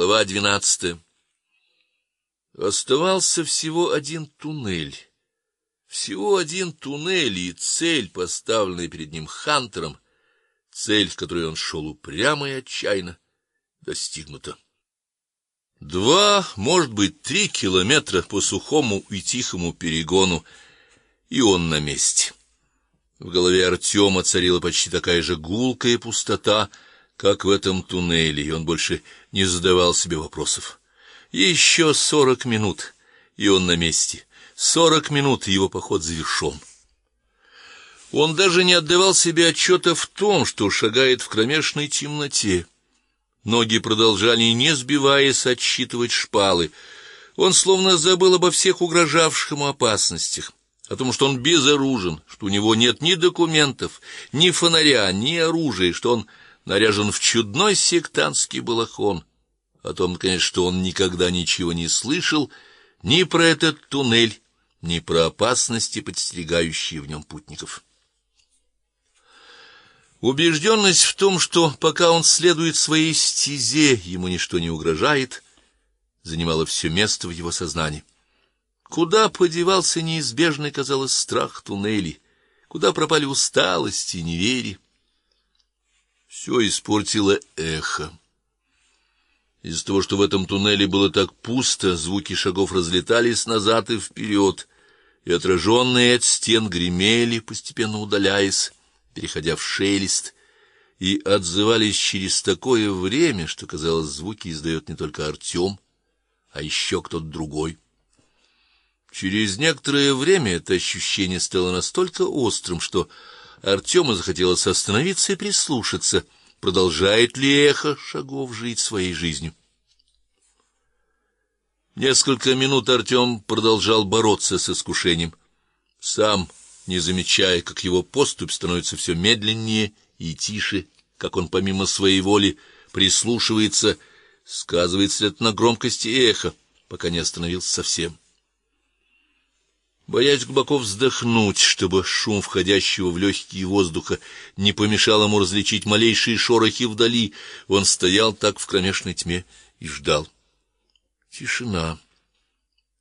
Глава двенадцатая. Оставался всего один туннель. Всего один туннель и цель, поставленная перед ним Хантером, цель, к которой он шел упрямо и отчаянно, достигнута. Два, может быть, три километра по сухому и тихому перегону, и он на месте. В голове Артема царила почти такая же гулкая пустота, как в этом туннеле, и он больше не задавал себе вопросов. Еще сорок минут, и он на месте. Сорок минут, и его поход завершен. Он даже не отдавал себе отчета в том, что шагает в кромешной темноте. Ноги продолжали, не сбиваясь, отсчитывать шпалы. Он словно забыл обо всех угрожавших ему опасностях о том, что он безоружен, что у него нет ни документов, ни фонаря, ни оружия, что он наряжен в чудной сектантский балахон, о том, конечно, что он никогда ничего не слышал ни про этот туннель, ни про опасности, подстерегающие в нем путников. Убежденность в том, что пока он следует своей стезе, ему ничто не угрожает, занимала все место в его сознании. Куда подевался неизбежный, казалось, страх туннелей? Куда пропали усталость и неверие? Все испортило эхо. Из-за того, что в этом туннеле было так пусто, звуки шагов разлетались назад и вперед, и отраженные от стен гремели, постепенно удаляясь, переходя в шелест, и отзывались через такое время, что казалось, звуки издает не только Артем, а еще кто-то другой. Через некоторое время это ощущение стало настолько острым, что Артему захотелось остановиться и прислушаться, продолжает ли эхо шагов жить своей жизнью. Несколько минут Артем продолжал бороться с искушением, сам не замечая, как его поступь становится все медленнее и тише, как он помимо своей воли прислушивается, сказывается это на громкости эха, пока не остановился совсем. Боясь глубоко вздохнуть, чтобы шум входящего в легкие воздуха не помешал ему различить малейшие шорохи вдали, он стоял так в кромешной тьме и ждал. Тишина.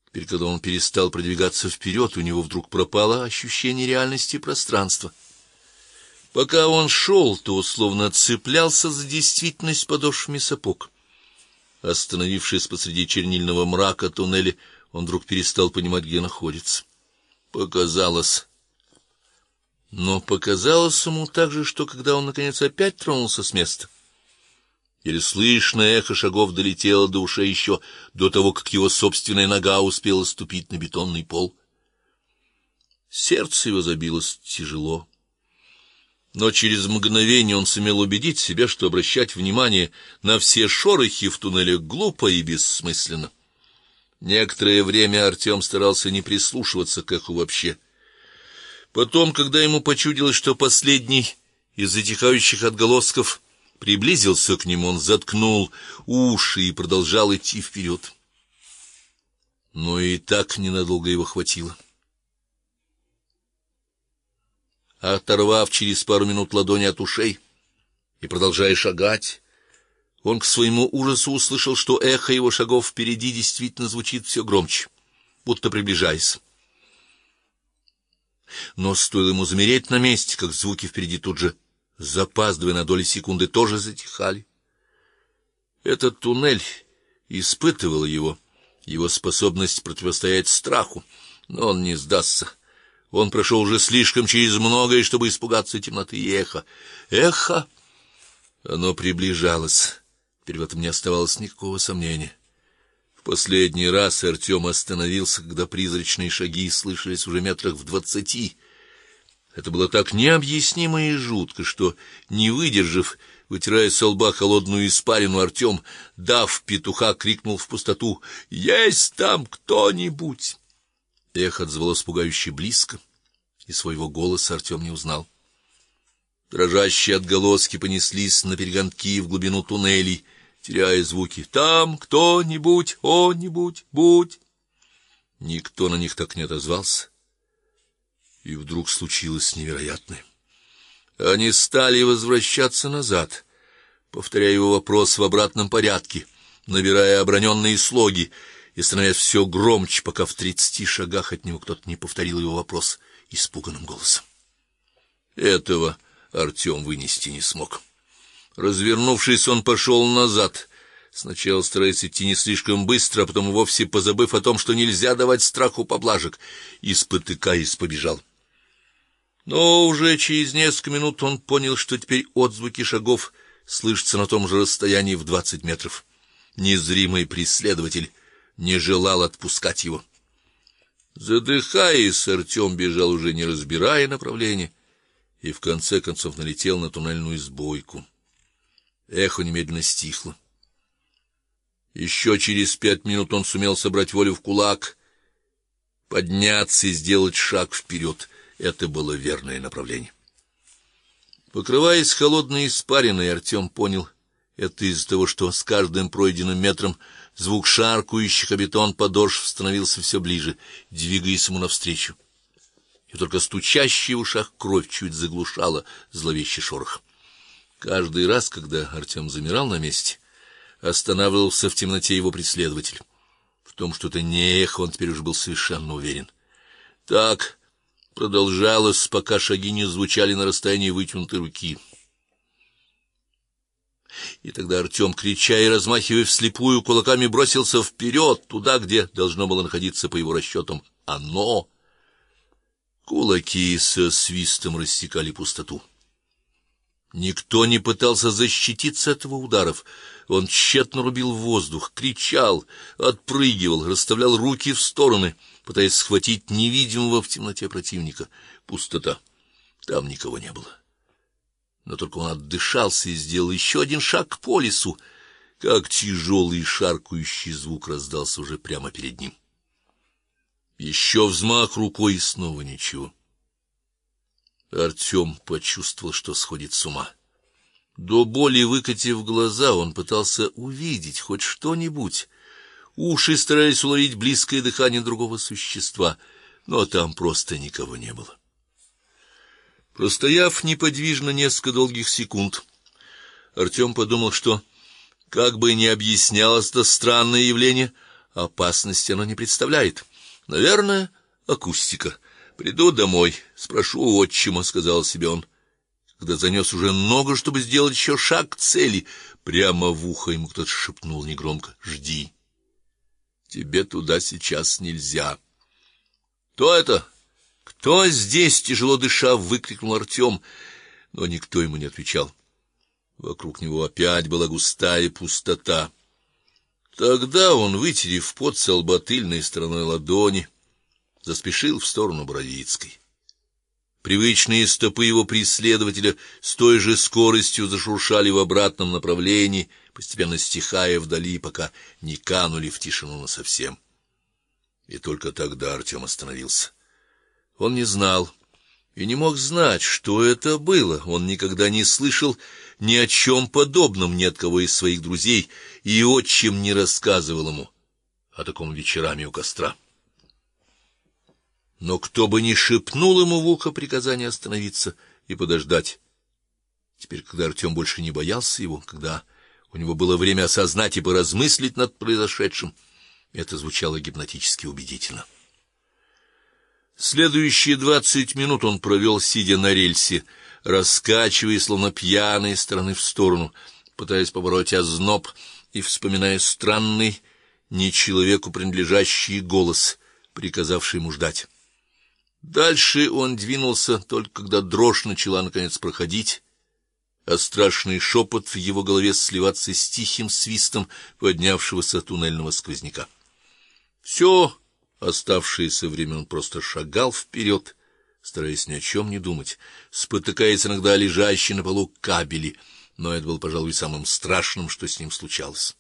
Теперь, когда он перестал продвигаться вперед, у него вдруг пропало ощущение реальности пространства. Пока он шел, то словно цеплялся за действительность подошвами сапог. Остановившись посреди чернильного мрака туннеля, он вдруг перестал понимать, где находится. Показалось. Но показалось ему также, что когда он наконец опять тронулся с места, еле слышное эхо шагов долетело до ушей еще до того, как его собственная нога успела ступить на бетонный пол. Сердце его забилось тяжело. Но через мгновение он сумел убедить себя, что обращать внимание на все шорохи в туннеле глупо и бессмысленно. Некоторое время Артем старался не прислушиваться к эху вообще. Потом, когда ему почудилось, что последний из затихающих отголосков приблизился к нему, он заткнул уши и продолжал идти вперед. Но и так ненадолго его хватило. Оторвав через пару минут ладони от ушей и продолжая шагать, он к своему ужасу услышал, что эхо его шагов впереди действительно звучит все громче, будто приближаясь. Но стоило ему замереть на месте, как звуки впереди тут же, запаздывая на доли секунды, тоже затихали. Этот туннель испытывал его, его способность противостоять страху, но он не сдастся. Он прошел уже слишком через многое, чтобы испугаться темноты и эха. Эхо! Оно приближалось. Теперь в этом не оставалось никакого сомнения. В последний раз Артем остановился, когда призрачные шаги слышались уже метрах в двадцати. Это было так необъяснимо и жутко, что, не выдержав, вытирая с лба холодную испарину, Артем, дав петуха, крикнул в пустоту: "Есть там кто-нибудь?" Эхо отзвалось пугающе близко, и своего голоса Артем не узнал. Дрожащие отголоски понеслись на перегонки в глубину туннелей теряя звуки. Там кто-нибудь, о-нибудь, будь. Никто на них так не отозвался. И вдруг случилось невероятное. Они стали возвращаться назад, повторяя его вопрос в обратном порядке, набирая оброненные слоги и становясь все громче, пока в тридцати шагах от него кто-то не повторил его вопрос испуганным голосом. Этого Артем вынести не смог. Развернувшись, он пошел назад. Сначала стараясь идти не слишком быстро, а потом вовсе позабыв о том, что нельзя давать страху поблажек, и спотыкаясь побежал. Но уже через несколько минут он понял, что теперь отзвуки шагов слышатся на том же расстоянии в двадцать метров. Незримый преследователь не желал отпускать его. Задыхаясь, Артем бежал уже не разбирая направления и в конце концов налетел на туннельную сбойку. Эхо немедленно стихло. Еще через пять минут он сумел собрать волю в кулак, подняться и сделать шаг вперед. Это было верное направление. Покрываясь холодной испариной, Артем понял, это из-за того, что с каждым пройденным метром звук шаркающих о бетон подошв становился все ближе, двигаясь ему навстречу. И только стучащая в ушах кровь чуть заглушала зловещий шорох. Каждый раз, когда Артем замирал на месте, останавливался в темноте его преследователь. В том, что это не эхо, он теперь уже был совершенно уверен. Так продолжалось, пока шаги не звучали на расстоянии вытянутой руки. И тогда Артем, крича и размахивая вслепую кулаками, бросился вперед, туда, где должно было находиться по его расчетам оно. Кулаки со свистом рассекали пустоту. Никто не пытался защититься от его ударов. Он тщетно рубил воздух, кричал, отпрыгивал, расставлял руки в стороны, пытаясь схватить невидимого в темноте противника. Пустота. Там никого не было. Но только он отдышался и сделал еще один шаг по лесу, как тяжелый шаркающий звук раздался уже прямо перед ним. Еще взмах рукой и снова ничего. Артем почувствовал, что сходит с ума. До боли выкатив глаза, он пытался увидеть хоть что-нибудь. Уши старались уловить близкое дыхание другого существа, но там просто никого не было. Простояв неподвижно несколько долгих секунд, Артем подумал, что как бы ни объяснялось это странное явление, опасности оно не представляет. Наверное, акустика. Приду домой, спрошу у отчима, сказал себе он. Когда занес уже ногу, чтобы сделать еще шаг к цели, прямо в ухо ему кто-то шепнул негромко: "Жди. Тебе туда сейчас нельзя". "Кто это? Кто здесь?" тяжело дыша выкрикнул Артем, но никто ему не отвечал. Вокруг него опять была густая пустота. Тогда он, вытерев пот с лба тыльной стороной ладони, заспешил в сторону Боровицкой. Привычные стопы его преследователя с той же скоростью зашуршали в обратном направлении, постепенно стихая вдали, пока не канули в тишину насовсем. И только тогда Артем остановился. Он не знал и не мог знать, что это было. Он никогда не слышал ни о чем подобном ни от кого из своих друзей и отчим не рассказывал ему о таком вечерами у костра. Но кто бы ни шепнул ему в ухо приказание остановиться и подождать. Теперь, когда Артем больше не боялся его, когда у него было время осознать и поразмыслить над произошедшим, это звучало гипнотически убедительно. Следующие двадцать минут он провел сидя на рельсе, раскачиваясь словно пьяный из стороны в сторону, пытаясь побороть озноб и вспоминая странный, не человеку принадлежащий голос, приказавший ему ждать. Дальше он двинулся только когда дрожь начала наконец проходить, а страшный шепот в его голове сливаться с тихим свистом поднявшегося туннельного сквозняка. Все Оставшееся время он просто шагал вперед, стараясь ни о чем не думать, спотыкаясь иногда о лежащие на полу кабели, но это было, пожалуй, самым страшным, что с ним случалось.